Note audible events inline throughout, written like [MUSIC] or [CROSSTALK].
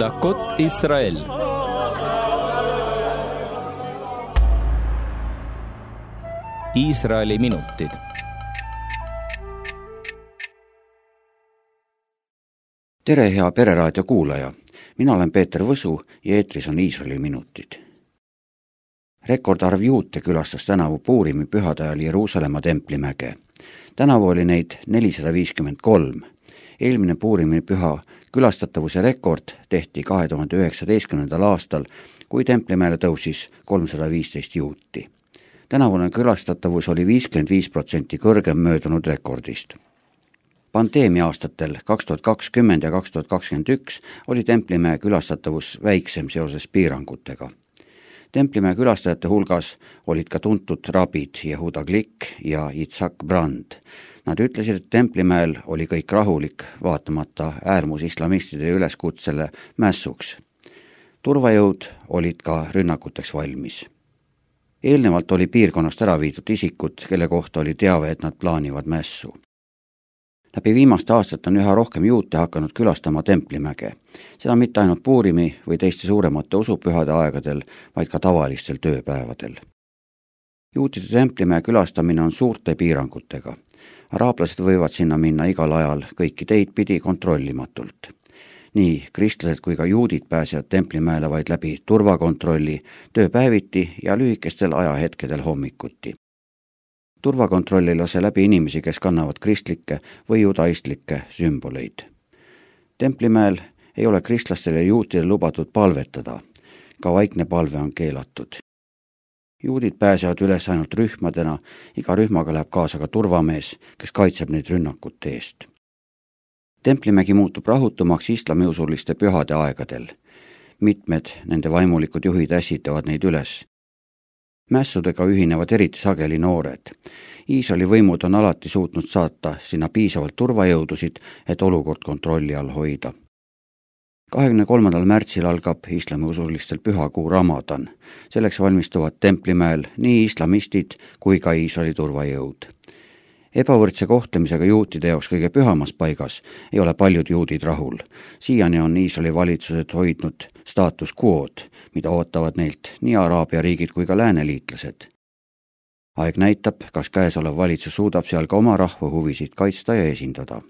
דקות ישראל. Iisraeli minutid. tere, hea Pereraadio kuulaja, mina olen Peeter Võsu ja eetris on Iisraeli minutid. rekordarv juute külastas tänavu Puurimi pühade ajal Jeruusalemma templimäge. tänavu oli neid nelisada viiskümmend kolm eelmine Puurimi püha külastatavuse rekord tehti kahe tuhande üheksateistkümnendal aastal, kui templimäele tõusis kolmsada viisteist juuti. tänavune külastatavus oli viiskümmend viis protsenti kõrgem möödunud rekordist. pandeemia aastatel kaks tuhat kakskümmend ja kaks tuhat kakskümmend üks oli templimäe külastatavus väiksem seoses piirangutega templimäe külastajate hulgas olid ka tuntud rabid Jehuda Glik ja Yitzhak Brand. Nad ütlesid, et Templimäel oli kõik rahulik, vaatamata äärmusislamistide üleskutsele mässuks. turvajõud olid ka rünnakuteks valmis. eelnevalt oli piirkonnast ära viidud isikud, kelle kohta oli teave, et nad plaanivad mässu läbi viimaste aastate on üha rohkem juute hakanud külastama Templimäge. seda mitte ainult Puurimi või teiste suuremate usupühade aegadel, vaid ka tavalistel tööpäevadel. juutide Templimäe külastamine on suurte piirangutega araablased võivad sinna minna igal ajal kõiki teid pidi kontrollimatult. nii kristlased kui ka juudid pääsevad templimäele vaid läbi turvakontrolli tööpäeviti ja lühikestel ajahetkedel hommikuti. turvakontroll ei lase läbi inimesi, kes kannavad kristlikke või judaistlikke sümboleid. templimäel ei ole kristlastele ja juutidele lubatud palvetada, ka vaikne palve on keelatud juudid pääsevad üles ainult rühmadena, iga rühmaga läheb kaasa ka turvamees, kes kaitseb neid rünnakute eest. templimägi muutub rahutumaks islamiusuliste pühade aegadel. mitmed nende vaimulikud juhid ässitavad neid üles. mässudega ühinevad eriti sageli noored. Iisraeli võimud on alati suutnud saata sinna piisavalt turvajõudusid, et olukord kontrolli all hoida kahekümne kolmandal märtsil algab islamiusulistel pühakuu Ramadan. selleks valmistuvad Templimäel nii islamistid kui ka Iisraeli turvajõud. ebavõrdse kohtlemisega juutide jaoks kõige pühamas paigas ei ole paljud juudid rahul. siiani on Iisraeli valitsused hoidnud staatus quo'd, mida ootavad neilt nii Araabia riigid kui ka lääneliitlased. aeg näitab, kas käesolev valitsus suudab seal ka oma rahva huvisid kaitsta ja esindada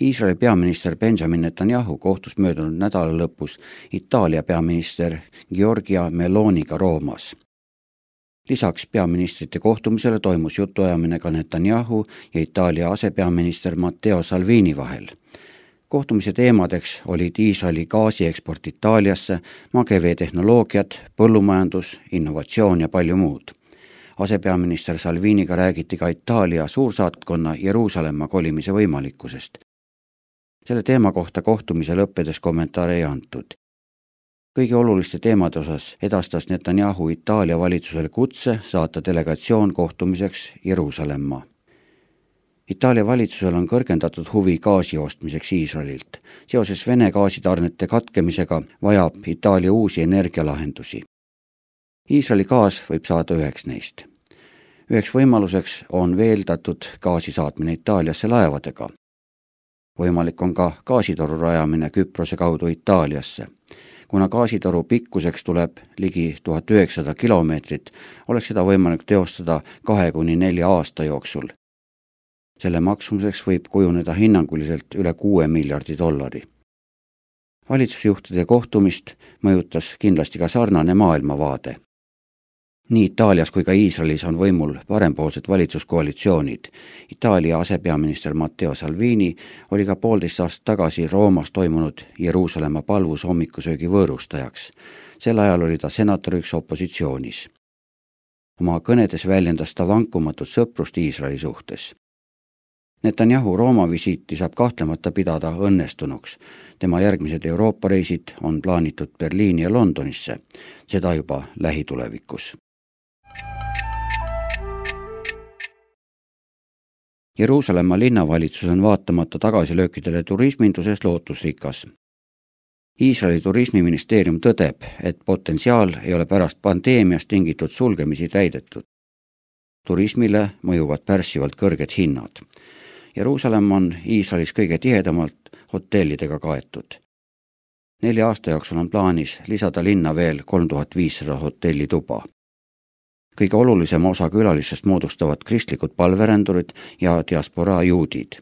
Iisraeli peaminister Benjamin Netanyahu kohtus möödunud nädala lõpus Itaalia peaminister Giorgia Meloniga Roomas. lisaks peaministrite kohtumisele toimus jutuajamine ka Netanyahu ja Itaalia asepeaminister Matteo Salvini vahel. kohtumise teemadeks olid Iisraeli gaasieksport Itaaliasse, mageveetehnoloogiad, põllumajandus, innovatsioon ja palju muud asepeaminister Salviniga räägiti ka Itaalia suursaatkonna Jeruusalemma kolimise võimalikkusest selle teema kohta kohtumise lõppedes kommentaare ei antud. kõige oluliste teemade osas edastas Netanyahu Itaalia valitsusele kutse saata delegatsioon kohtumiseks Jeruusalemma. Itaalia valitsusel on kõrgendatud huvi gaasi ostmiseks Iisraelilt. seoses Vene gaasitarnete katkemisega vajab Itaalia uusi energialahendusi. Iisraeli gaas võib saada üheks neist üheks võimaluseks on veeldatud gaasi saatmine Itaaliasse laevadega võimalik on ka gaasitoru rajamine Küprose kaudu Itaaliasse. kuna gaasitoru pikkuseks tuleb ligi tuhat üheksasada kilomeetrit, oleks seda võimalik teostada kahe kuni nelja aasta jooksul. selle maksumuseks võib kujuneda hinnanguliselt üle kuue miljardi dollari. valitsusjuhtide kohtumist mõjutas kindlasti ka sarnane maailmavaade nii Itaalias kui ka Iisraelis on võimul parempoolsed valitsuskoalitsioonid. Itaalia asepeaminister Matteo Salvini oli ka poolteist aastat tagasi Roomas toimunud Jeruusalemma palvus hommikusöögi võõrustajaks. sel ajal oli ta senatoriks opositsioonis. oma kõnedes väljendas ta vankumatut sõprust Iisraeli suhtes. Netanyahu Rooma visiiti saab kahtlemata pidada õnnestunuks. tema järgmised Euroopa reisid on plaanitud Berliini ja Londonisse, seda juba lähitulevikus Jeruusalemma linnavalitsus on vaatamata tagasilöökidele turisminduses lootusrikas. Iisraeli turismiministeerium tõdeb, et potentsiaal ei ole pärast pandeemiast tingitud sulgemisi täidetud. turismile mõjuvad pärssivalt kõrged hinnad. Jeruusalemm on Iisraelis kõige tihedamalt hotellidega kaetud. nelja aasta jooksul on plaanis lisada linna veel kolm tuhat viissada hotellituba. Kõige olulisema osa külalistest moodustavad kristlikud palverändurid ja diasporaa juudid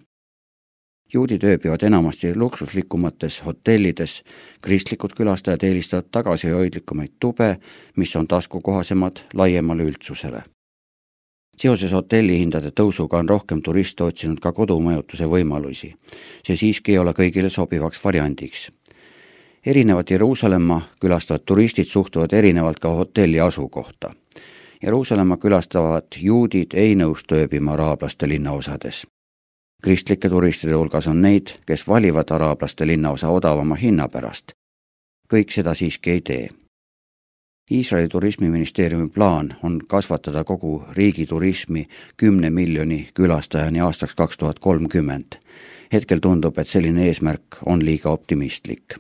juudid ööbivad enamasti luksuslikumates hotellides, kristlikud külastajad eelistavad tagasihoidlikumaid tube, mis on taskukohasemad laiemale üldsusele seoses hotellihindade tõusuga on rohkem turiste otsinud ka kodumajutuse võimalusi. see siiski ei ole kõigile sobivaks variandiks. erinevad Jeruusalemma külastavad turistid suhtuvad erinevalt ka hotelli asukohta. Jeruusalemma külastavad juudid ei nõustu ööbima araablaste linnaosades. kristlike turistide hulgas on neid, kes valivad araablaste linnaosa odavama hinna pärast. kõik seda siiski ei tee Iisraeli turismiministeeriumi plaan on kasvatada kogu riigi turismi kümne miljoni külastajani aastaks kaks tuhat kolmkümmend. hetkel tundub, et selline eesmärk on liiga optimistlik.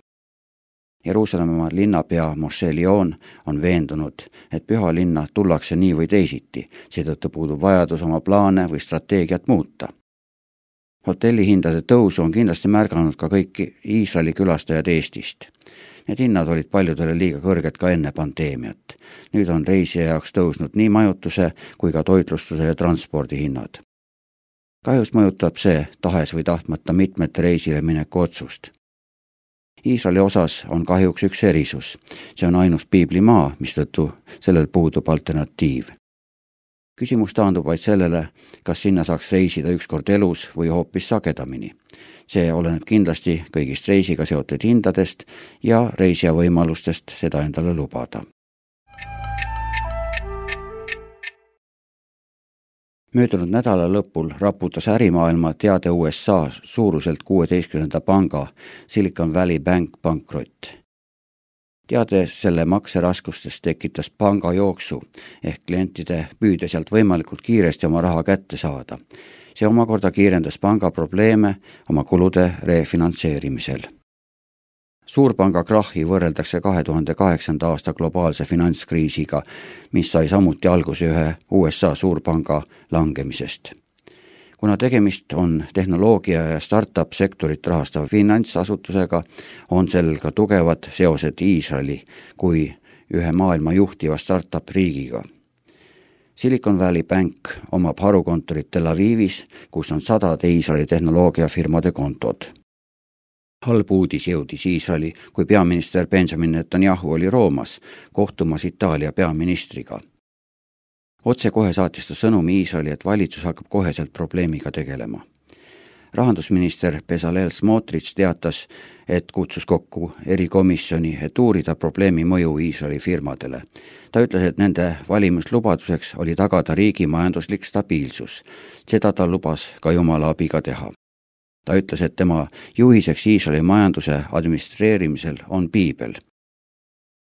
Jeruusalemma linnapea Moshe Lion on veendunud, et püha linna tullakse nii või teisiti, seetõttu puudub vajadus oma plaane või strateegiat muuta hotellihindade tõusu on kindlasti märganud ka kõik Iisraeli külastajad Eestist. Need hinnad olid paljudele liiga kõrged ka enne pandeemiat. nüüd on reisija jaoks tõusnud nii majutuse kui ka toitlustuse ja transpordi hinnad. kahjuks mõjutab see tahes või tahtmata mitmete reisile mineku otsust. Iisraeli osas on kahjuks üks erisus, see on ainus piiblimaa, mistõttu sellel puudub alternatiiv küsimus taandub vaid sellele, kas sinna saaks reisida üks kord elus või hoopis sagedamini. see oleneb kindlasti kõigist reisiga seotud hindadest ja reisija võimalustest seda endale lubada. Möödunud nädala lõpul raputas ärimaailma teade USA suuruselt kuueteistkümnenda panga Silicon Valley Bank pankrott teade selle makseraskustest tekitas pangajooksu ehk klientide püüde sealt võimalikult kiiresti oma raha kätte saada. see omakorda kiirendas panga probleeme oma kulude refinantseerimisel. Suurpanga krahhi võrreldakse kahe tuhande kaheksanda aasta globaalse finantskriisiga, mis sai samuti alguse ühe USA suurpanga langemisest kuna tegemist on tehnoloogia ja startup sektorit rahastava finantsasutusega, on sel ka tugevad seosed Iisraeli kui ühe maailma juhtiva startup riigiga. Silicon Valley Bank omab harukontorit Tel Avivis, kus on sadade Iisraeli tehnoloogiafirmade kontod halb uudis jõudis Iisraeli, kui peaminister Benjamin Netanyahu oli Roomas kohtumas Itaalia peaministriga otsekohe saatis ta sõnumi Iisraeli, et valitsus hakkab koheselt probleemiga tegelema. rahandusminister Bezalel Smotrich teatas, et kutsus kokku erikomisjoni, et uurida probleemi mõju Iisraeli firmadele. ta ütles, et nende valimislubaduseks oli tagada riigi majanduslik stabiilsus. seda ta lubas ka Jumala abiga teha ta ütles, et tema juhiseks Iisraeli majanduse administreerimisel on piibel.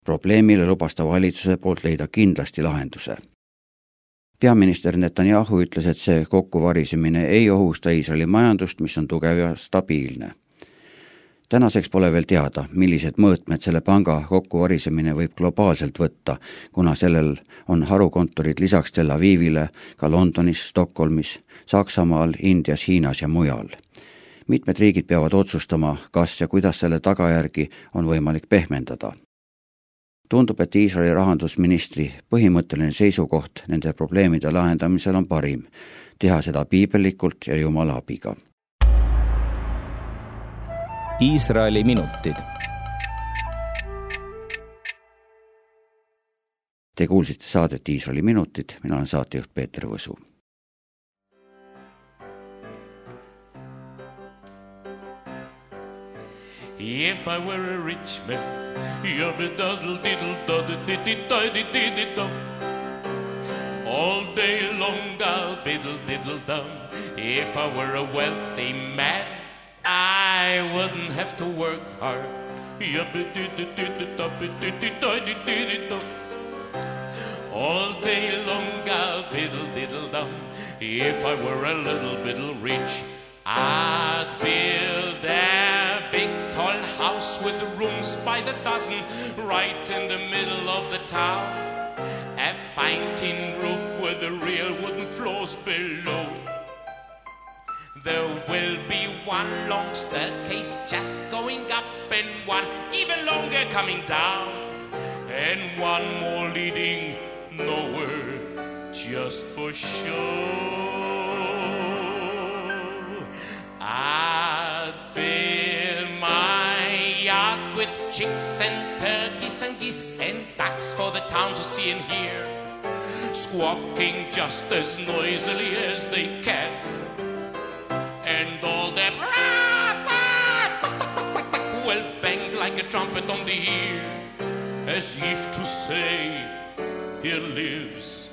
probleemile lubas ta valitsuse poolt leida kindlasti lahenduse peaminister Netanyahu ütles, et see kokkuvarisemine ei ohusta Iisraeli majandust, mis on tugev ja stabiilne. tänaseks pole veel teada, millised mõõtmed selle panga kokkuvarisemine võib globaalselt võtta, kuna sellel on harukontorid lisaks Tel Avivile ka Londonis, Stockholmis, Saksamaal, Indias, Hiinas ja mujal mitmed riigid peavad otsustama, kas ja kuidas selle tagajärgi on võimalik pehmendada tundub, et Iisraeli rahandusministri põhimõtteline seisukoht nende probleemide lahendamisel on parim, teha seda piibellikult ja Jumala abiga. Iisraeli minutid. Te kuulsite saadet Iisraeli minutid, mina olen saatejuht Peeter Võsu If I were a rich man, yubba doddle diddle doddle diddy diddy diddy dum. All day long I'll biddle diddle dum. If I were a wealthy man, I wouldn't have to work hard. Yubba diddy diddy diddy diddy diddy diddy dum. All day long I'll biddle diddle dum. If I were a little bit rich, I'd build with the rooms by the dozen right in the middle of the town. A fine tin roof with the real wooden floors below. There will be one long staircase just going up and one even longer coming down, and one more leading nowhere just for show. Chicks and turkeys and geese and ducks for the town to see and hear, squawking just as noisily as they can. And all that [LAUGHS] will bang like a trumpet on the ear, as if to say, Here lives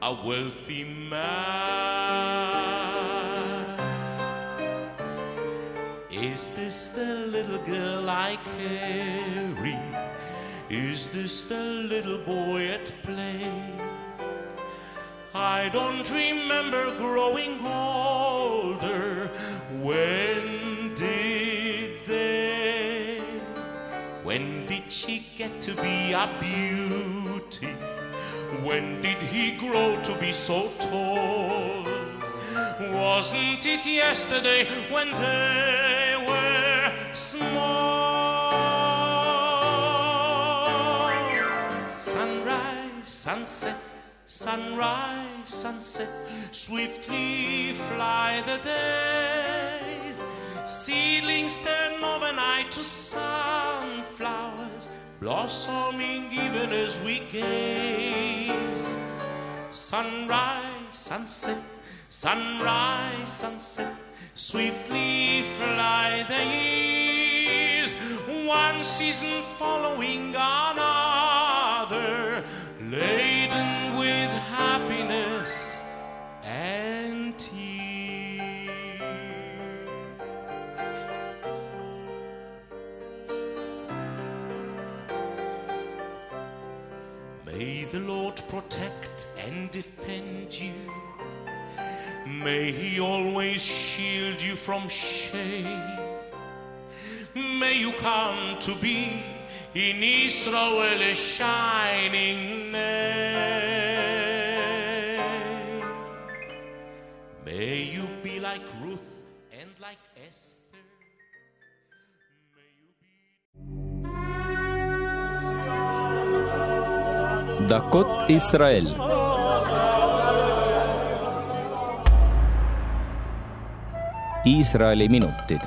a wealthy man. Is this the little girl I carry? Is this the little boy at play? I don't remember growing older. When did they? When did she get to be a beauty? When did he grow to be so tall? Wasn't it yesterday when they were small? Sunrise, sunset, sunrise, sunset, swiftly fly the days. Seedlings turn overnight to sunflowers, blossoming even as we gaze. Sunrise, sunset, sunrise, sunset, swiftly fly the years, one season following another, laden with happiness and tears. May the Lord protect and defend you. May He always shield you from shame. May you come to be in Israel a shining name. May you be like Ruth and like Esther. May you Iisraeli minutid